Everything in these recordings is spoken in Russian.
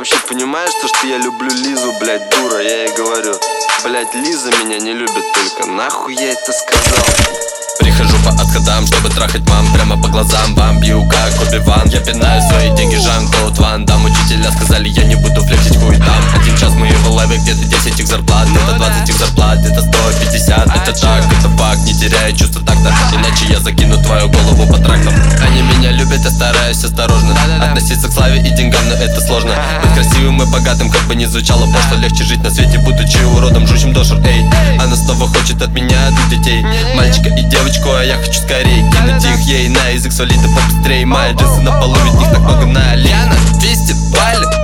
вообще понимаешь, то, что я люблю Лизу, блядь, дура? Я ей говорю, блядь, Лиза меня не любит только. Нахуй я это сказал? Прихожу по отходам, чтобы трахать мам Прямо по глазам. Вам бью, как Оби-Ван. Я пинаю свои деньги, Жан-Клод Ван Дам. Учителя сказали, я не буду флексить хуй там. Один час мы в лайве, где-то 10 их зарплат. Это 20 их зарплат, это 150 Это так, это факт, не теряя чувства так-то. Иначе я закину твою голову по трактам Они меня любят, я стараюсь осторожно. Относиться к славе и деньгам, но это сложно Быть красивым и богатым, как бы не звучало пошло. Легче жить на свете, будучи уродом, жучим дошер, эй Она снова хочет от меня двух детей. Мальчика и девочку а я хочу скорее кинуть их ей на язык свалить, да побыстрее. Мои джинсы на полу, ведь них так много на Яна, 200 балли,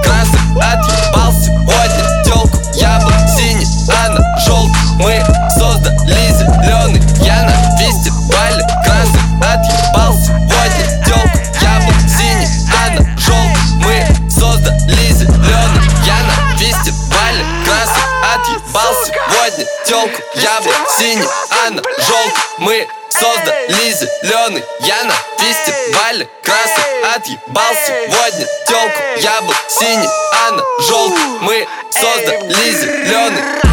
сегодня Телку, я был синий, она желтый Мы создали зеленый Я на фестивале красный. Отъебал сегодня телку Я был синий, она желтый Мы создали зеленый